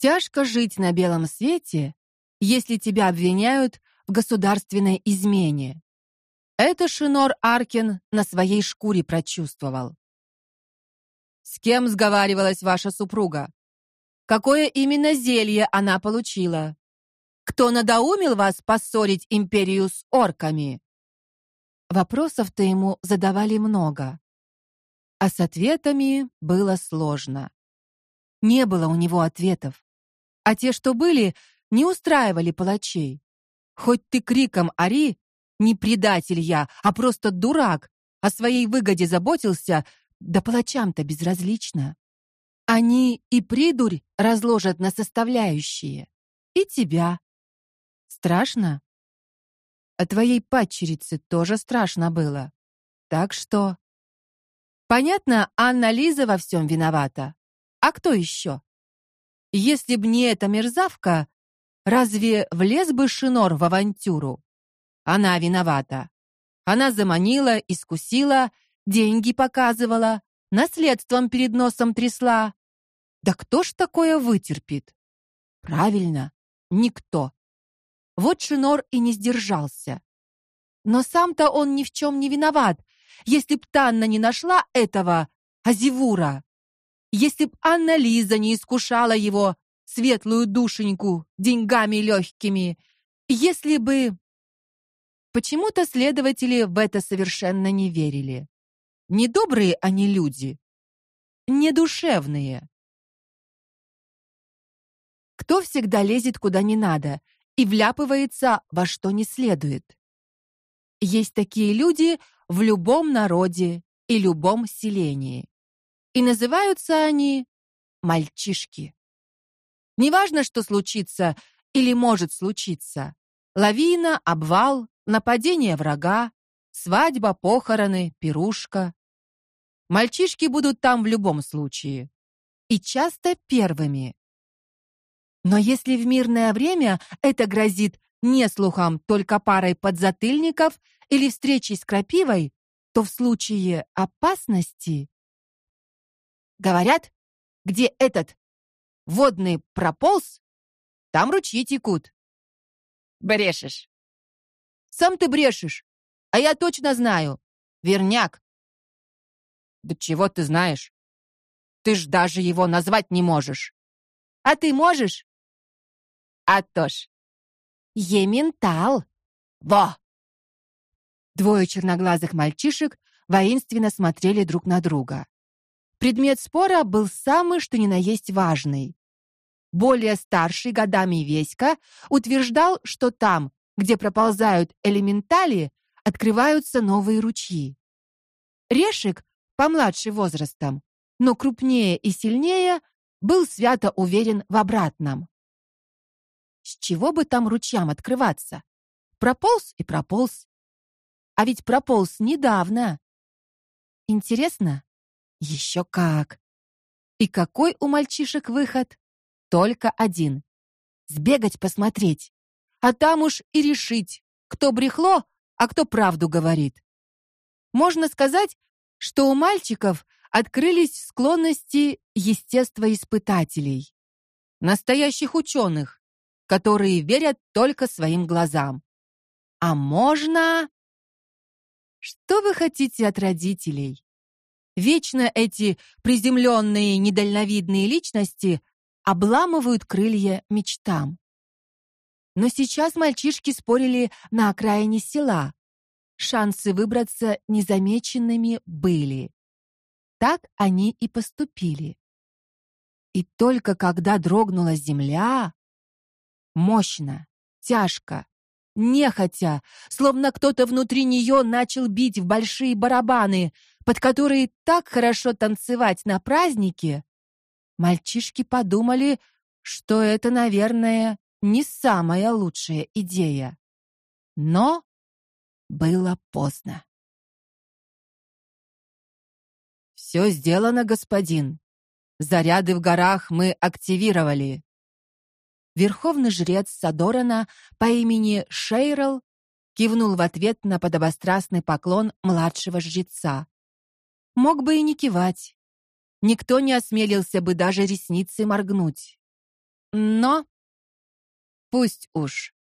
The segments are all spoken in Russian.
Тяжко жить на белом свете, если тебя обвиняют в государственной измене. Это Шинор Аркин на своей шкуре прочувствовал. С кем сговаривалась ваша супруга? Какое именно зелье она получила? Кто надоумил вас поссорить империю с орками? Вопросов-то ему задавали много, а с ответами было сложно. Не было у него ответов, а те, что были, не устраивали палачей. Хоть ты криком ори, не предатель я, а просто дурак, о своей выгоде заботился, да палачам-то безразлично. Они и придурь разложат на составляющие, и тебя. Страшно? А твоей падчерице тоже страшно было. Так что Понятно, Анна Лиза во всем виновата. А кто еще? Если б не эта мерзавка, разве влез бы Шинор в авантюру? Она виновата. Она заманила, искусила, деньги показывала, наследством перед носом трясла. Да кто ж такое вытерпит? Правильно, никто. Вот Шинор и не сдержался. Но сам-то он ни в чем не виноват. Если б Танна не нашла этого Азивура, если б Анна Лиза не искушала его светлую душеньку деньгами легкими, если бы Почему-то следователи в это совершенно не верили. Недобрые они люди, недушевные. Кто всегда лезет куда не надо и вляпывается во что не следует. Есть такие люди в любом народе и любом селении. И называются они мальчишки. Неважно, что случится или может случиться. Лавина, обвал, нападение врага, свадьба, похороны, пирушка. Мальчишки будут там в любом случае. И часто первыми. Но если в мирное время это грозит не слухам, только парой подзатыльников или встречей с крапивой, то в случае опасности говорят, где этот водный прополз, там ручьи текут. Брешешь. Сам ты брешешь. А я точно знаю. Верняк. Да чего ты знаешь? Ты ж даже его назвать не можешь. А ты можешь? А то ж. Ементал. Во. Двое черноглазых мальчишек воинственно смотрели друг на друга. Предмет спора был самый что ни на есть важный. Более старший годами Веська утверждал, что там, где проползают элементали, открываются новые ручьи. Решик, помладше возрастом, но крупнее и сильнее, был свято уверен в обратном. С чего бы там ручьям открываться? Прополз и прополз. А ведь прополз недавно. Интересно? Еще как. И какой у мальчишек выход? Только один. Сбегать посмотреть а там уж и решить, кто брехло, а кто правду говорит. Можно сказать, что у мальчиков открылись склонности естествоиспытателей, настоящих ученых, которые верят только своим глазам. А можно Что вы хотите от родителей? Вечно эти приземленные недальновидные личности обламывают крылья мечтам. Но сейчас мальчишки спорили на окраине села. Шансы выбраться незамеченными были. Так они и поступили. И только когда дрогнула земля, мощно, тяжко, нехотя, словно кто-то внутри нее начал бить в большие барабаны, под которые так хорошо танцевать на празднике, мальчишки подумали, что это, наверное, не самая лучшая идея. Но было поздно. «Все сделано, господин. Заряды в горах мы активировали. Верховный жрец Садорана по имени Шейрл кивнул в ответ на подобострастный поклон младшего жреца. Мог бы и не кивать. Никто не осмелился бы даже ресницей моргнуть. Но пусть уж.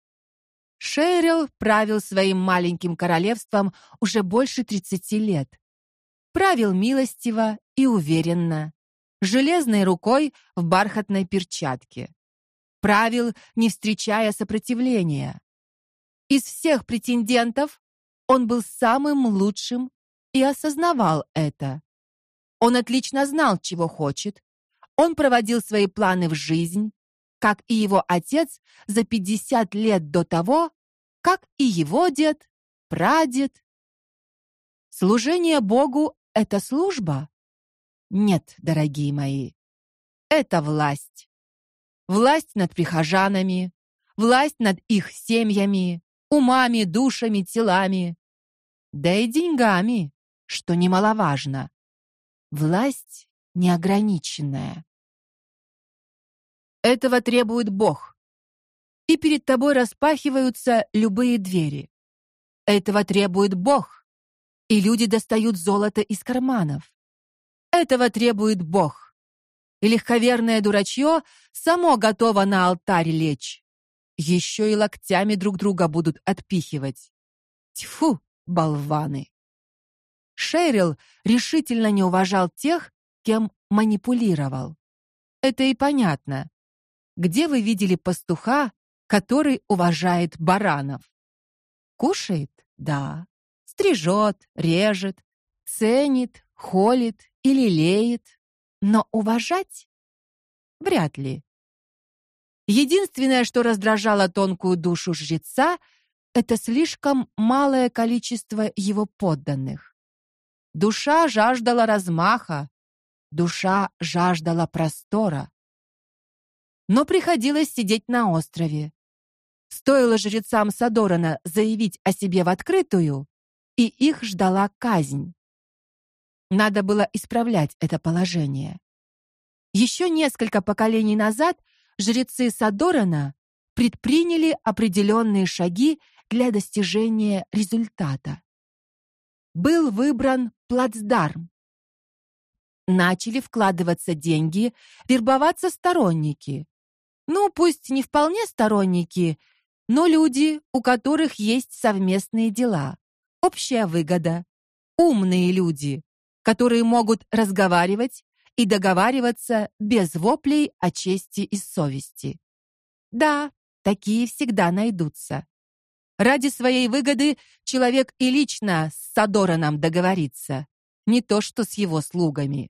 Шерил правил своим маленьким королевством уже больше 30 лет. Правил милостиво и уверенно, железной рукой в бархатной перчатке. Правил, не встречая сопротивления. Из всех претендентов он был самым лучшим и осознавал это. Он отлично знал, чего хочет. Он проводил свои планы в жизнь, как и его отец за 50 лет до того, как и его дед, прадед. Служение Богу это служба? Нет, дорогие мои. Это власть. Власть над прихожанами, власть над их семьями, умами, душами, телами, да и деньгами, что немаловажно. Власть неограниченная. Этого требует Бог. И перед тобой распахиваются любые двери. Этого требует Бог. И люди достают золото из карманов. Этого требует Бог. И легковерное дурачье само готово на алтарь лечь. Еще и локтями друг друга будут отпихивать. Тьфу, болваны. Шерил решительно не уважал тех, кем манипулировал. Это и понятно. Где вы видели пастуха, который уважает баранов? Кушает? Да. Стрижет, режет, ценит, холит и лелеет. Но уважать? Вряд ли. Единственное, что раздражало тонкую душу жреца, это слишком малое количество его подданных. Душа жаждала размаха, душа жаждала простора. Но приходилось сидеть на острове. Стоило жрецам Садорана заявить о себе в открытую, и их ждала казнь. Надо было исправлять это положение. Еще несколько поколений назад жрецы Садорана предприняли определенные шаги для достижения результата. Был выбран плацдарм. Начали вкладываться деньги, вербоваться сторонники. Ну, пусть не вполне сторонники, но люди, у которых есть совместные дела, общая выгода, умные люди, которые могут разговаривать и договариваться без воплей о чести и совести. Да, такие всегда найдутся. Ради своей выгоды человек и лично с Садораном договорится, не то что с его слугами.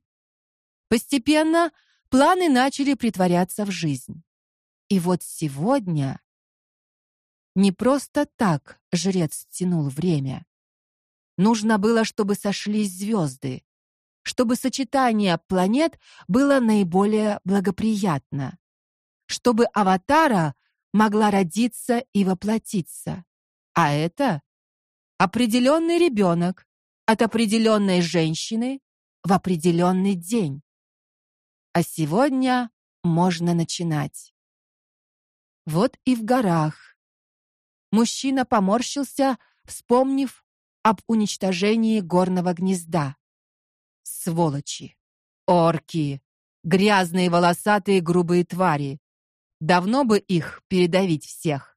Постепенно планы начали притворяться в жизнь. И вот сегодня не просто так жрец тянул время. Нужно было, чтобы сошлись звезды, чтобы сочетание планет было наиболее благоприятно, чтобы аватара могла родиться и воплотиться. А это определенный ребенок от определенной женщины в определенный день. А сегодня можно начинать. Вот и в горах. Мужчина поморщился, вспомнив об уничтожении горного гнезда. Сволочи, орки, грязные волосатые грубые твари. Давно бы их передавить всех.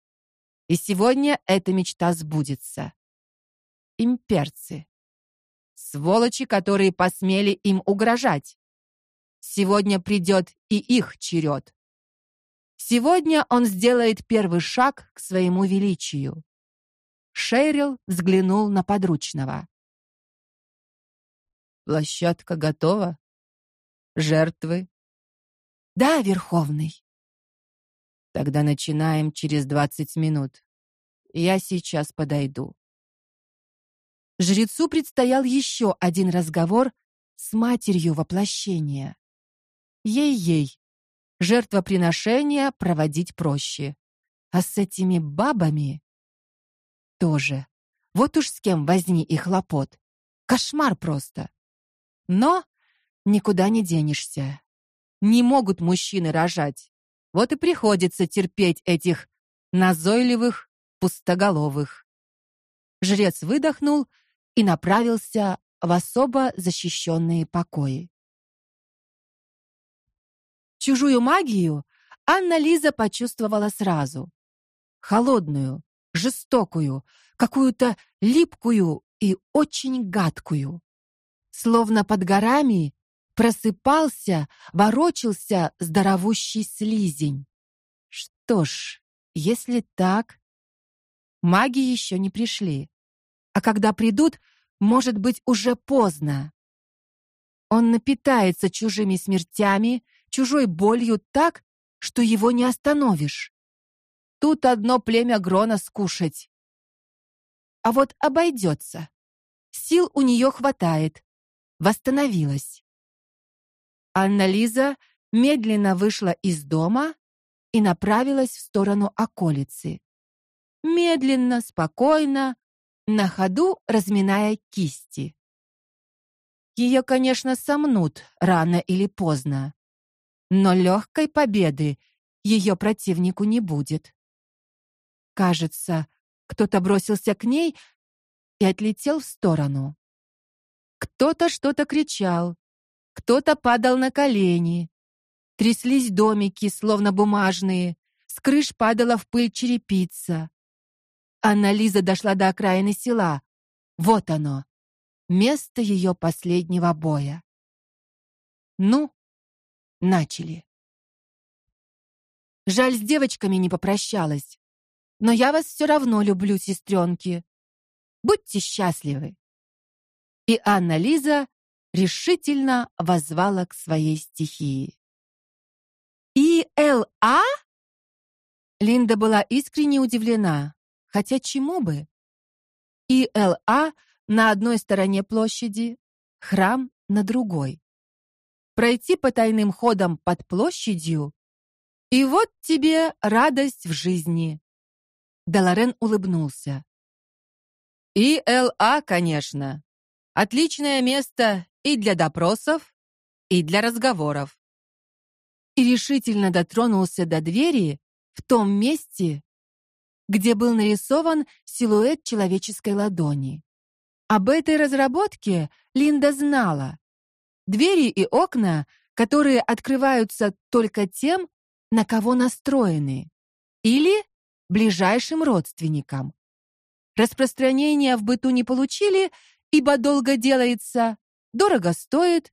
И сегодня эта мечта сбудется. Имперцы. Сволочи, которые посмели им угрожать. Сегодня придет и их черед. Сегодня он сделает первый шаг к своему величию. Шерил взглянул на подручного. Площадка готова? Жертвы? Да, верховный. Тогда начинаем через двадцать минут. Я сейчас подойду. Жрецу предстоял еще один разговор с матерью воплощения. Ей-ей. Жертвоприношение проводить проще. А с этими бабами тоже. Вот уж с кем возни и хлопот. Кошмар просто. Но никуда не денешься. Не могут мужчины рожать. Вот и приходится терпеть этих назойливых, пустоголовых. Жрец выдохнул и направился в особо защищенные покои. Чужую магию Анна Лиза почувствовала сразу. Холодную, жестокую, какую-то липкую и очень гадкую. Словно под горами просыпался, ворочался здоровущий слизень. Что ж, если так, маги еще не пришли. А когда придут, может быть, уже поздно. Он напитается чужими смертями, чужой болью так, что его не остановишь. Тут одно племя Грона скушать. А вот обойдется. Сил у нее хватает. Восстановилась. Анна Лиза медленно вышла из дома и направилась в сторону околицы. Медленно, спокойно, на ходу разминая кисти. Ее, конечно, сомнут рано или поздно, но легкой победы ее противнику не будет. Кажется, кто-то бросился к ней и отлетел в сторону. Кто-то что-то кричал, кто-то падал на колени. Тряслись домики, словно бумажные, с крыш падала в пыль черепица. Анна Лиза дошла до окраины села. Вот оно, место ее последнего боя. Ну, начали. Жаль, с девочками не попрощалась. Но я вас все равно люблю, сестренки. Будьте счастливы. И Анна Лиза решительно воззвала к своей стихии. И Л А? Линда была искренне удивлена. Хотя чему бы? ИЛА на одной стороне площади, храм на другой. Пройти по тайным ходам под площадью, и вот тебе радость в жизни. Даларен улыбнулся. ИЛА, конечно. Отличное место и для допросов, и для разговоров. И решительно дотронулся до двери в том месте, где был нарисован силуэт человеческой ладони. Об этой разработке Линда знала. Двери и окна, которые открываются только тем, на кого настроены, или ближайшим родственникам. Распространения в быту не получили, ибо долго делается, дорого стоит,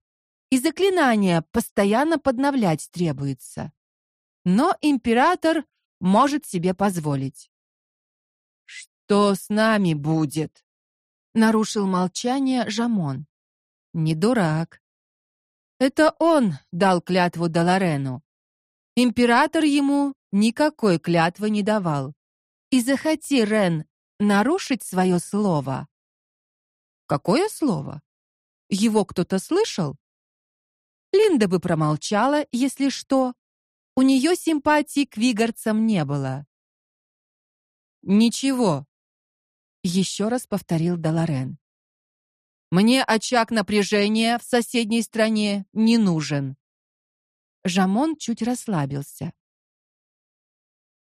и заклинания постоянно подновлять требуется. Но император может себе позволить. Что с нами будет? нарушил молчание Жамон. Не дурак. Это он дал клятву Даларену. Император ему никакой клятвы не давал. И захоти Рен нарушить свое слово. Какое слово? Его кто-то слышал? Линда бы промолчала, если что. У нее симпатии к вигарцам не было. Ничего, еще раз повторил Даларен. Мне очаг напряжения в соседней стране не нужен. Жамон чуть расслабился.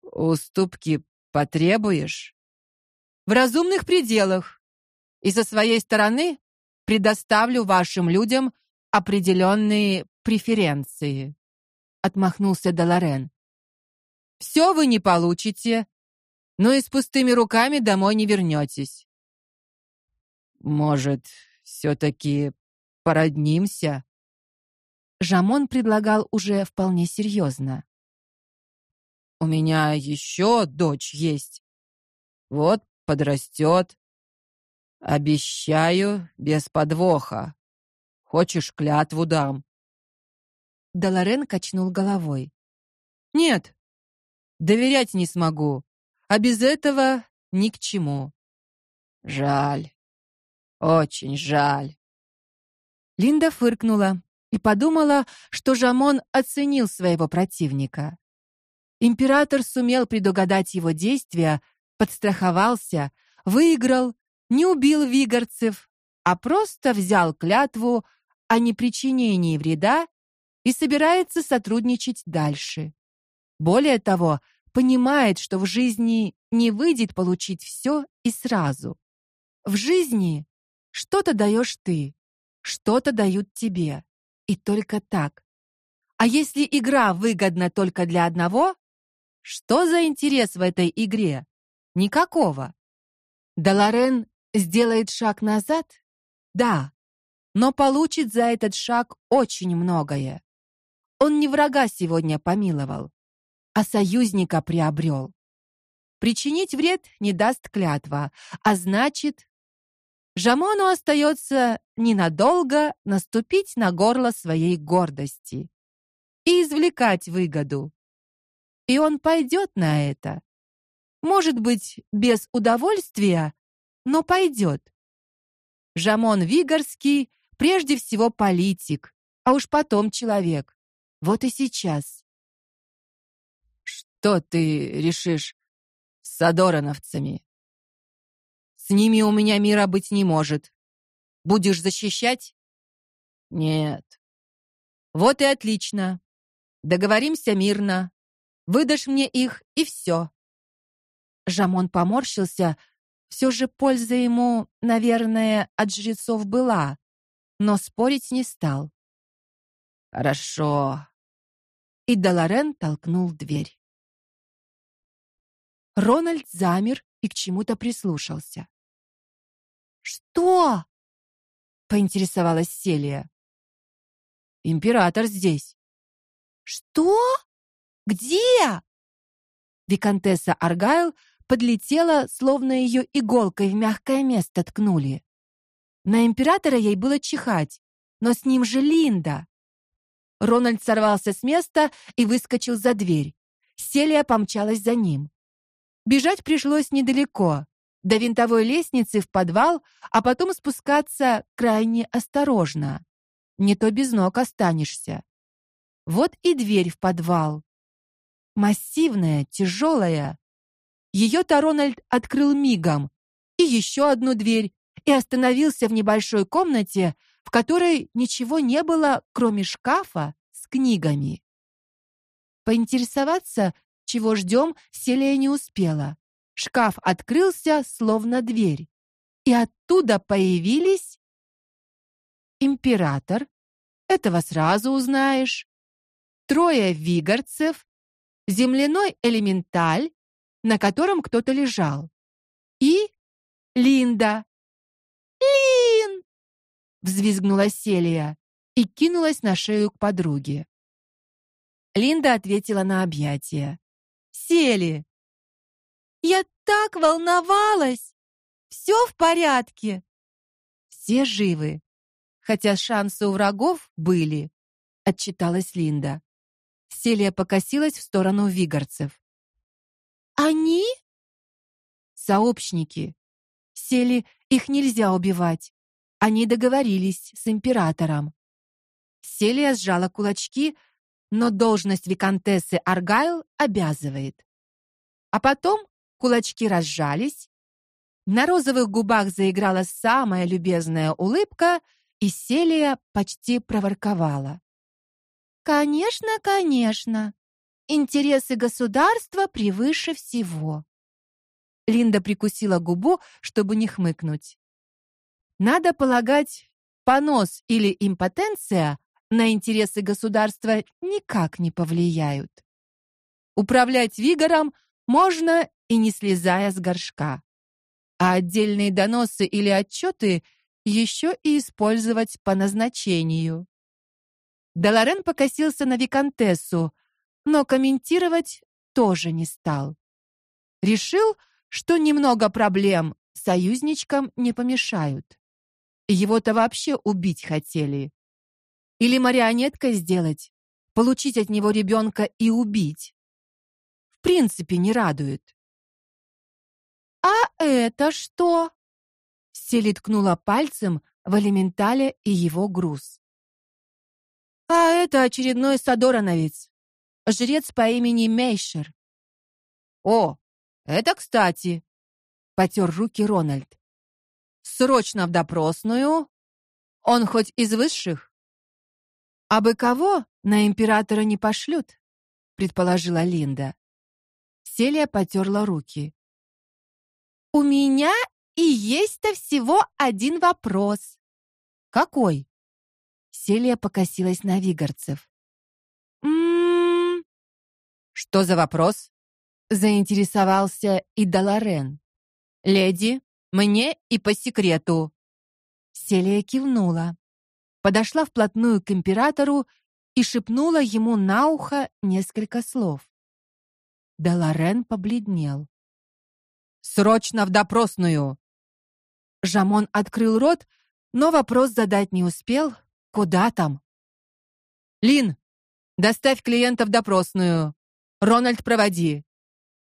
Уступки потребуешь? В разумных пределах. И со своей стороны предоставлю вашим людям определенные преференции. Отмахнулся Даларен. Все вы не получите, но и с пустыми руками домой не вернетесь. Может, все-таки породнимся? Жамон предлагал уже вполне серьезно. У меня еще дочь есть. Вот подрастет. Обещаю, без подвоха. Хочешь, клятву дам. Даларен качнул головой. Нет. Доверять не смогу а без этого ни к чему. Жаль. Очень жаль. Линда фыркнула и подумала, что Жамон оценил своего противника. Император сумел предугадать его действия, подстраховался, выиграл, не убил вигарцев, а просто взял клятву о непричинении вреда и собирается сотрудничать дальше. Более того, понимает, что в жизни не выйдет получить все и сразу. В жизни что-то даешь ты, что-то дают тебе, и только так. А если игра выгодна только для одного, что за интерес в этой игре? Никакого. Даларен сделает шаг назад? Да, но получит за этот шаг очень многое. Он не врага сегодня помиловал, а союзника приобрел. Причинить вред не даст клятва, а значит, Жамону остается ненадолго наступить на горло своей гордости и извлекать выгоду. И он пойдет на это. Может быть, без удовольствия, но пойдет. Жамон Вигарский прежде всего политик, а уж потом человек. Вот и сейчас. Что ты решишь с Адороновцами? С ними у меня мира быть не может. Будешь защищать? Нет. Вот и отлично. Договоримся мирно. Выдашь мне их и все. Жамон поморщился. Все же польза ему, наверное, от жрецов была, но спорить не стал. Хорошо. И Даларен толкнул дверь. Рональд замер и к чему-то прислушался. Что? поинтересовалась Селия. Император здесь. Что? Где? Виконтесса Аргайл подлетела, словно ее иголкой в мягкое место ткнули. На императора ей было чихать, но с ним же Линда. Рональд сорвался с места и выскочил за дверь. Селия помчалась за ним. Бежать пришлось недалеко до винтовой лестницы в подвал, а потом спускаться крайне осторожно. Не то без ног останешься. Вот и дверь в подвал. Массивная, тяжелая. Ее-то Рональд открыл мигом. И еще одну дверь, и остановился в небольшой комнате, в которой ничего не было, кроме шкафа с книгами. Поинтересоваться, чего ждем, Селия не успела. Шкаф открылся, словно дверь, и оттуда появились император. Этого сразу узнаешь. Трое вигарцев, земляной элементаль, на котором кто-то лежал, и Линда. Лин! взвизгнула Селия и кинулась на шею к подруге. Линда ответила на объятия. Сели, я так волновалась. Все в порядке. Все живы. Хотя шансы у врагов были, отчиталась Линда. Селия покосилась в сторону вигарцев. Они сообщники. Сели, их нельзя убивать. Они договорились с императором. Селия сжала кулачки, но должность виконтессы Аргайл обязывает. А потом Кулачки разжались, на розовых губах заиграла самая любезная улыбка, и Селия почти проворковала: "Конечно, конечно. Интересы государства превыше всего". Линда прикусила губу, чтобы не хмыкнуть. Надо полагать, понос или импотенция на интересы государства никак не повлияют. Управлять Вигором можно и не слезая с горшка. А отдельные доносы или отчеты еще и использовать по назначению. Даларен покосился на виконтессу, но комментировать тоже не стал. Решил, что немного проблем союзничкам не помешают. Его-то вообще убить хотели. Или марионеткой сделать, получить от него ребенка и убить. В принципе, не радует. А это что? Сели ткнула пальцем в элементале и его груз. А это очередной садорановец. Жрец по имени Мейшер. О, это кстати. Потер руки Рональд. Срочно в допросную. Он хоть из высших? А бы кого на императора не пошлют, предположила Линда. Селия потерла руки. У меня и есть-то всего один вопрос. Какой? Селия покосилась на Вигарцев. Что за вопрос? заинтересовался и Даларен. Леди, мне и по секрету. Селия кивнула. Подошла вплотную к императору и шепнула ему на ухо несколько слов. Даларен побледнел. Срочно в допросную. Жамон открыл рот, но вопрос задать не успел. Куда там? Лин, доставь клиента в допросную. Рональд, проводи.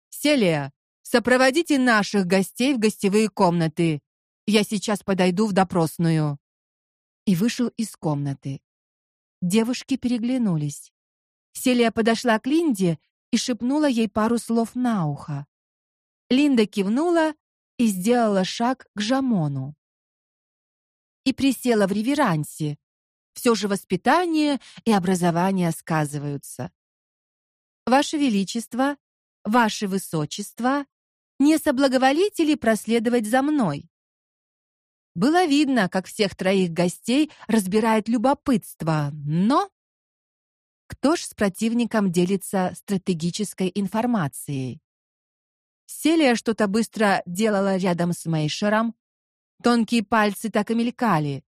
Селия, сопроводите наших гостей в гостевые комнаты. Я сейчас подойду в допросную. И вышел из комнаты. Девушки переглянулись. Селия подошла к Линде и шепнула ей пару слов на ухо. Линда кивнула и сделала шаг к Жамону. И присела в реверансе. Все же воспитание и образование сказываются. Ваше величество, ваше высочество, не соблаговолите ли проследовать за мной? Было видно, как всех троих гостей разбирает любопытство, но кто ж с противником делится стратегической информацией? Селия что-то быстро делала рядом с Мейшером. Тонкие пальцы так и мелькали.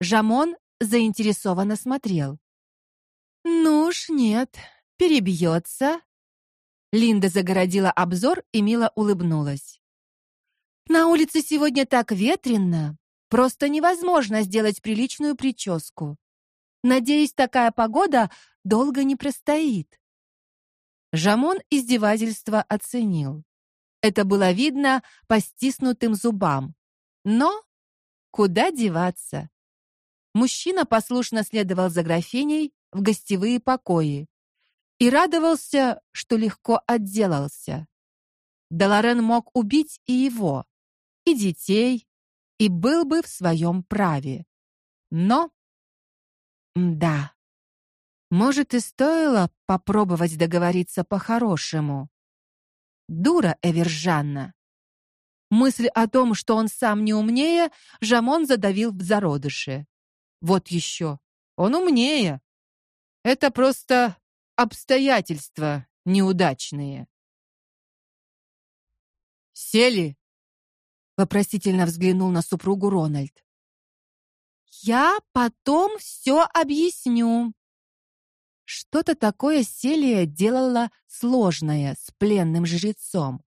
Жамон заинтересованно смотрел. Ну уж нет, перебьется. Линда загородила обзор и мило улыбнулась. На улице сегодня так ветрено, просто невозможно сделать приличную прическу. Надеюсь, такая погода долго не простоит. Жамон издевательство оценил. Это было видно по стиснутым зубам. Но куда деваться? Мужчина послушно следовал за графиней в гостевые покои и радовался, что легко отделался. Даларен мог убить и его, и детей, и был бы в своем праве. Но да. Может, и стоило попробовать договориться по-хорошему. Дура Эвержанна. Мысль о том, что он сам не умнее, Жамон задавил в зародыше. Вот еще. Он умнее. Это просто обстоятельства неудачные. Сели. Вопросительно взглянул на супругу Рональд. Я потом все объясню. Что-то такое Селия делала сложное с пленным жрецом.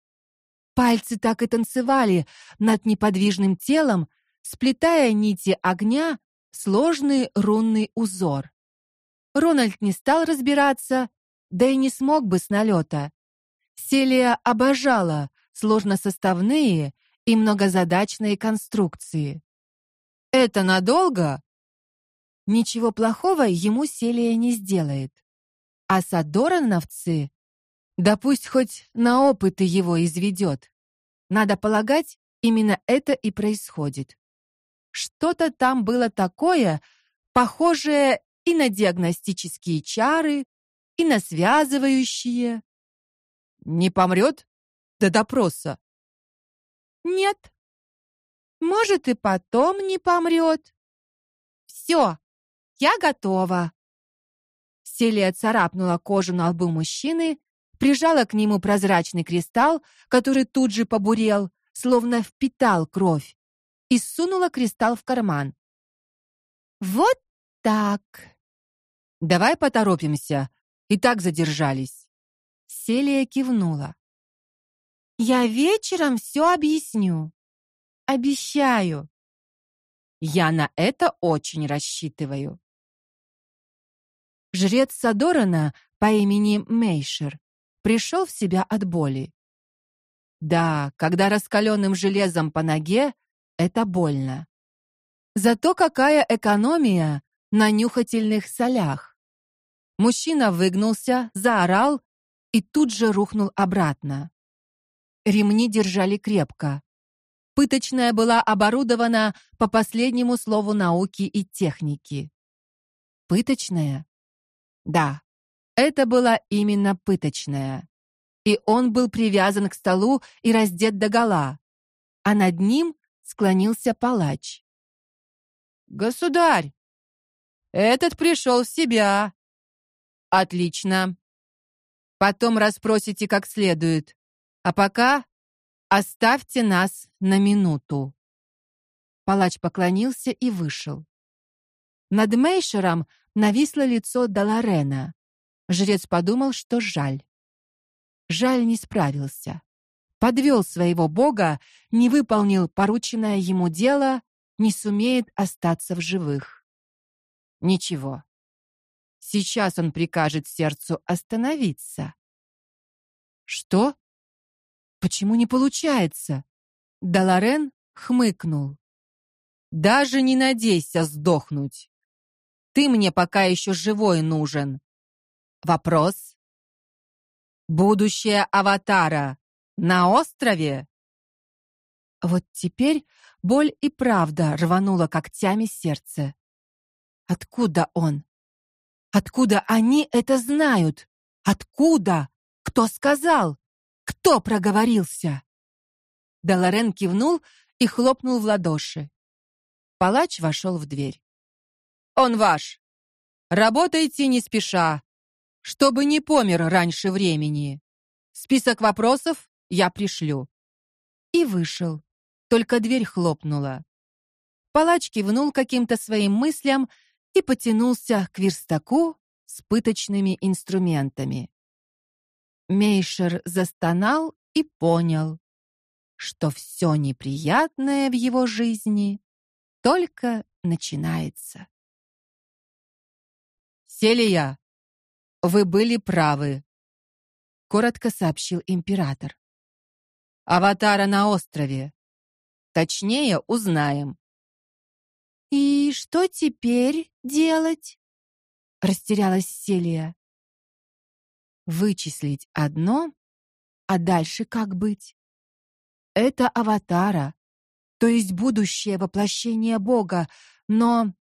Пальцы так и танцевали над неподвижным телом, сплетая нити огня сложный рунный узор. Рональд не стал разбираться, да и не смог бы с налета. Селия обожала сложносоставные и многозадачные конструкции. Это надолго? Ничего плохого ему Селия не сделает. А садорановцы, да пусть хоть на опыты его изведет. Надо полагать, именно это и происходит. Что-то там было такое, похожее и на диагностические чары, и на связывающие. Не помрет до допроса. Нет. Может и потом не помрет. Все, я готова. Селия царапнула кожу на лбу мужчины, прижала к нему прозрачный кристалл, который тут же побурел, словно впитал кровь, и сунула кристалл в карман. Вот так. Давай поторопимся, и так задержались. Селия кивнула. Я вечером все объясню. Обещаю. Я на это очень рассчитываю. Жрец Садорана по имени Мейшер пришел в себя от боли. Да, когда раскаленным железом по ноге это больно. Зато какая экономия на нюхательных солях. Мужчина выгнулся, заорал и тут же рухнул обратно. Ремни держали крепко. Пыточная была оборудована по последнему слову науки и техники. Пыточная да, это была именно пыточная. И он был привязан к столу и раздет догола, а над ним склонился палач. Государь, этот пришел в себя. Отлично. Потом расспросите как следует. А пока оставьте нас на минуту. Палач поклонился и вышел. Над Мейшером нависло лицо Даларена. Жрец подумал, что жаль. Жаль не справился. Подвел своего бога, не выполнил порученное ему дело, не сумеет остаться в живых. Ничего. Сейчас он прикажет сердцу остановиться. Что? Почему не получается? Даларен хмыкнул. Даже не надейся сдохнуть. Ты мне пока еще живой нужен. Вопрос. Будущее аватара на острове? Вот теперь боль и правда рванула когтями сердце. Откуда он? Откуда они это знают? Откуда? Кто сказал? Кто проговорился? Даларен кивнул и хлопнул в ладоши. Палач вошел в дверь. Он ваш. Работайте не спеша, чтобы не помер раньше времени. Список вопросов я пришлю. И вышел. Только дверь хлопнула. Палач кивнул каким-то своим мыслям и потянулся к верстаку с пыточными инструментами. Мейшер застонал и понял, что все неприятное в его жизни только начинается. Селия, вы были правы, коротко сообщил император. Аватара на острове. Точнее, узнаем. И что теперь делать? растерялась Селия. Вычислить одно, а дальше как быть? Это аватара, то есть будущее воплощение Бога, но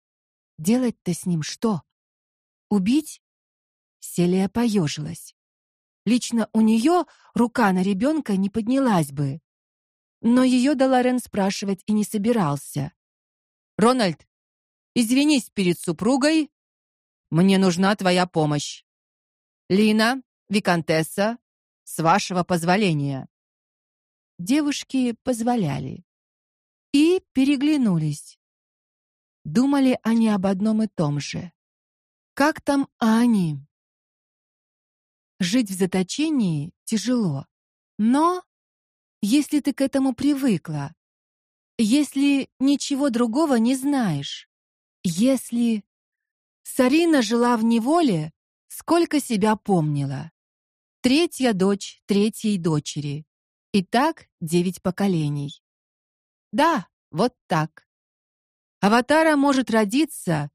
делать-то с ним что? Убить? Селия поежилась. Лично у нее рука на ребенка не поднялась бы. Но ее Даларен спрашивать и не собирался. Рональд, извинись перед супругой. Мне нужна твоя помощь. Лина, виконтесса, с вашего позволения. Девушки позволяли и переглянулись. Думали они об одном и том же. Как там Ани? Жить в заточении тяжело. Но если ты к этому привыкла, если ничего другого не знаешь, если Сарина жила в неволе, сколько себя помнила. Третья дочь третьей дочери. И так девять поколений. Да, вот так. Аватара может родиться,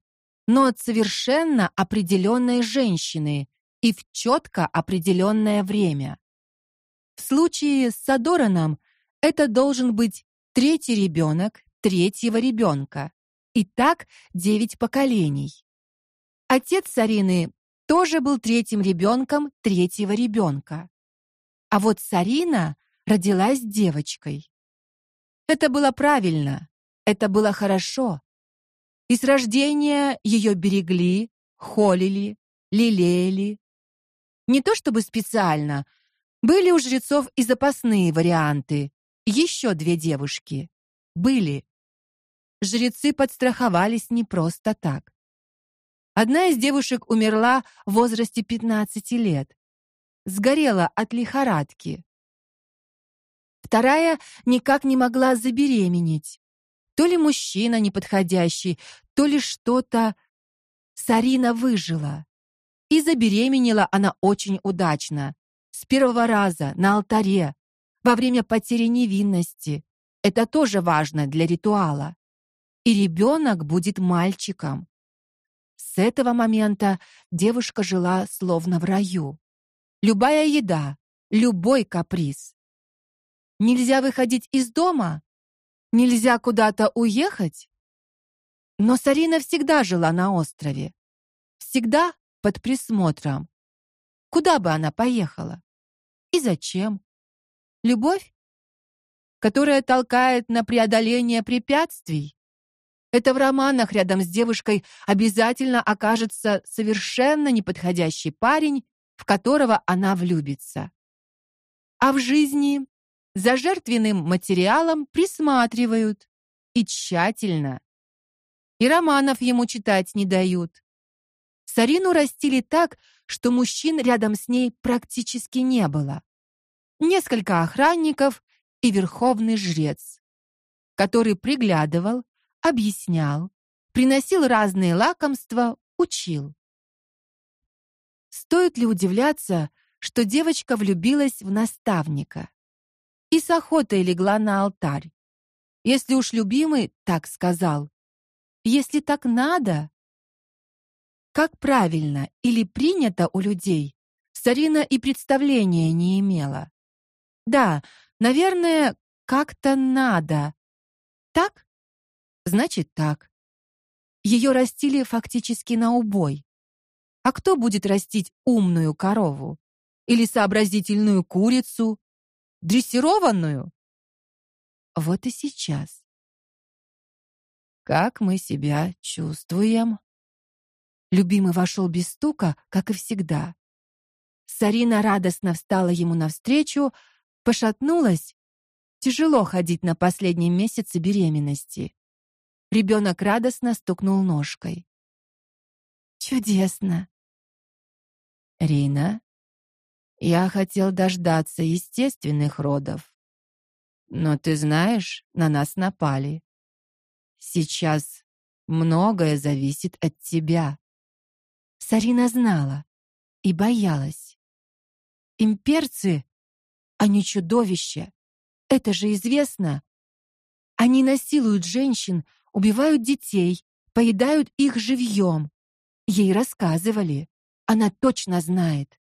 но от совершенно определенной женщины и в четко определенное время. В случае с Садораном это должен быть третий ребенок третьего ребенка. И так девять поколений. Отец Сарины тоже был третьим ребенком третьего ребенка. А вот Сарина родилась девочкой. Это было правильно, это было хорошо. И с рождения ее берегли, холили, лелеяли. Не то чтобы специально, были у жрецов и запасные варианты. Еще две девушки были. Жрецы подстраховались не просто так. Одна из девушек умерла в возрасте 15 лет. Сгорела от лихорадки. Вторая никак не могла забеременеть. То ли мужчина неподходящий, то ли что-то. Сарина выжила. И забеременела она очень удачно. С первого раза на алтаре, во время потери невинности. Это тоже важно для ритуала. И ребенок будет мальчиком. С этого момента девушка жила словно в раю. Любая еда, любой каприз. Нельзя выходить из дома? Нельзя куда-то уехать? Но Сарина всегда жила на острове. Всегда под присмотром. Куда бы она поехала? И зачем? Любовь, которая толкает на преодоление препятствий. Это в романах рядом с девушкой обязательно окажется совершенно неподходящий парень, в которого она влюбится. А в жизни за жертвенным материалом присматривают и тщательно. И романов ему читать не дают. Сарину растили так, что мужчин рядом с ней практически не было. Несколько охранников и верховный жрец, который приглядывал, объяснял, приносил разные лакомства, учил. Стоит ли удивляться, что девочка влюбилась в наставника и с охотой легла на алтарь? Если уж любимый так сказал, если так надо, как правильно или принято у людей, Сарина и представления не имела. Да, наверное, как-то надо. Так? Значит, так. Ее растили фактически на убой. А кто будет растить умную корову или сообразительную курицу, дрессированную? Вот и сейчас. Как мы себя чувствуем? Любимый вошел без стука, как и всегда. Сарина радостно встала ему навстречу, пошатнулась. Тяжело ходить на последнем месяце беременности. Ребенок радостно стукнул ножкой. Чудесно. Рина, я хотел дождаться естественных родов. Но ты знаешь, на нас напали. Сейчас многое зависит от тебя. Сарина знала и боялась. Имперцы, они чудовища. Это же известно. Они насилуют женщин, убивают детей, поедают их живьем. Ей рассказывали. Она точно знает.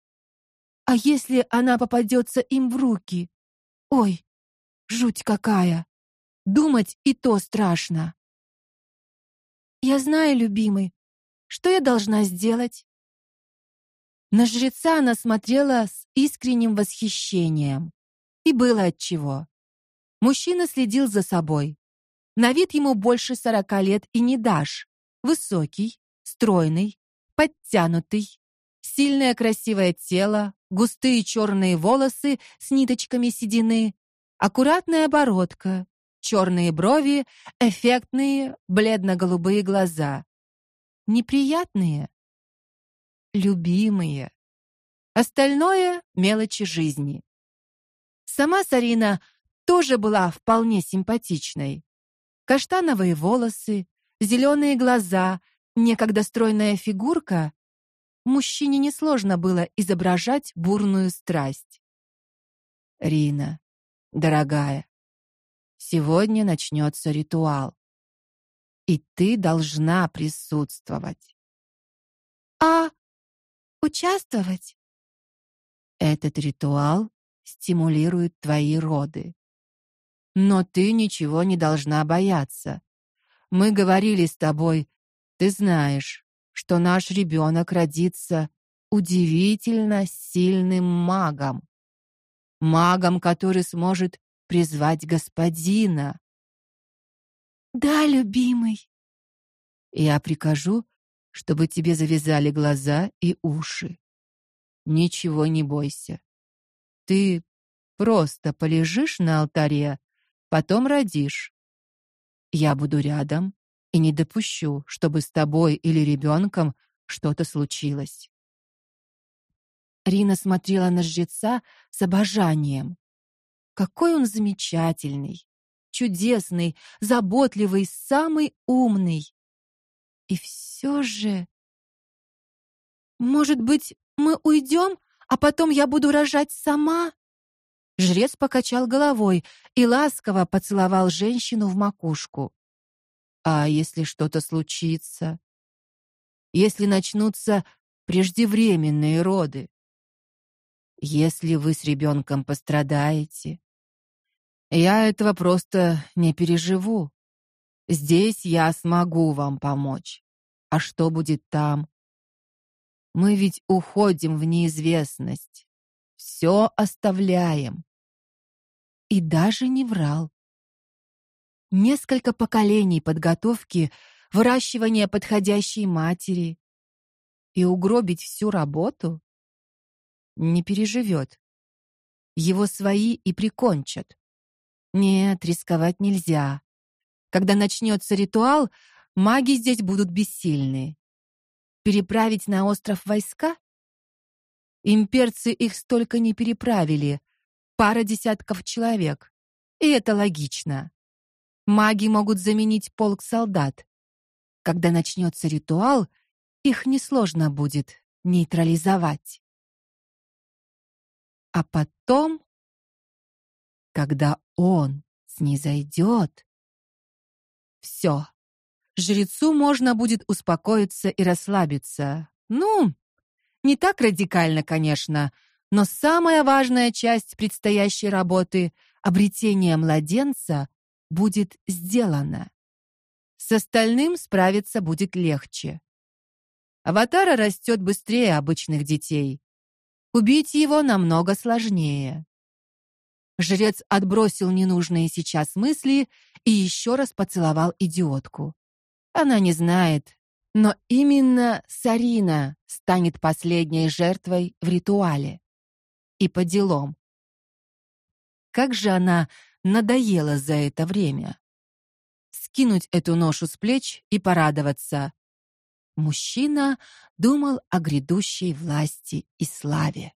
А если она попадется им в руки? Ой, жуть какая. Думать и то страшно. Я знаю, любимый, что я должна сделать. На жреца она смотрела с искренним восхищением. И было от чего. Мужчина следил за собой. На вид ему больше сорока лет и не дашь. Высокий, стройный, подтянутый, сильное красивое тело, густые черные волосы с ниточками седины, аккуратная оборотка, черные брови, эффектные бледно-голубые глаза. Неприятные, любимые. Остальное мелочи жизни. Сама Сарина тоже была вполне симпатичной. Каштановые волосы, зеленые глаза, некогда стройная фигурка. Мужчине несложно было изображать бурную страсть. Рина, дорогая, Сегодня начнется ритуал. И ты должна присутствовать. А участвовать? Этот ритуал стимулирует твои роды. Но ты ничего не должна бояться. Мы говорили с тобой, ты знаешь, что наш ребенок родится удивительно сильным магом. Магом, который сможет призвать господина. Да, любимый. Я прикажу, чтобы тебе завязали глаза и уши. Ничего не бойся. Ты просто полежишь на алтаре, потом родишь. Я буду рядом и не допущу, чтобы с тобой или ребенком что-то случилось. Рина смотрела на жреца с обожанием. Какой он замечательный, чудесный, заботливый, самый умный. И все же Может быть, мы уйдем, а потом я буду рожать сама? Жрец покачал головой и ласково поцеловал женщину в макушку. А если что-то случится? Если начнутся преждевременные роды? Если вы с ребенком пострадаете? Я этого просто не переживу. Здесь я смогу вам помочь. А что будет там? Мы ведь уходим в неизвестность. Все оставляем. И даже не врал. Несколько поколений подготовки, выращивания подходящей матери и угробить всю работу? не переживет. Его свои и прикончат. Нет, рисковать нельзя. Когда начнется ритуал, маги здесь будут бессильны. Переправить на остров войска? Имперцы их столько не переправили. Пара десятков человек. И это логично. Маги могут заменить полк солдат. Когда начнется ритуал, их несложно будет нейтрализовать. А потом, когда он снизойдет, все. Жрецу можно будет успокоиться и расслабиться. Ну, не так радикально, конечно, но самая важная часть предстоящей работы обретение младенца будет сделана. С остальным справиться будет легче. Аватара растет быстрее обычных детей. Убить его намного сложнее. Жрец отбросил ненужные сейчас мысли и еще раз поцеловал идиотку. Она не знает, но именно Сарина станет последней жертвой в ритуале. И по делам. Как же она надоела за это время. Скинуть эту ношу с плеч и порадоваться. Мужчина думал о грядущей власти и славе.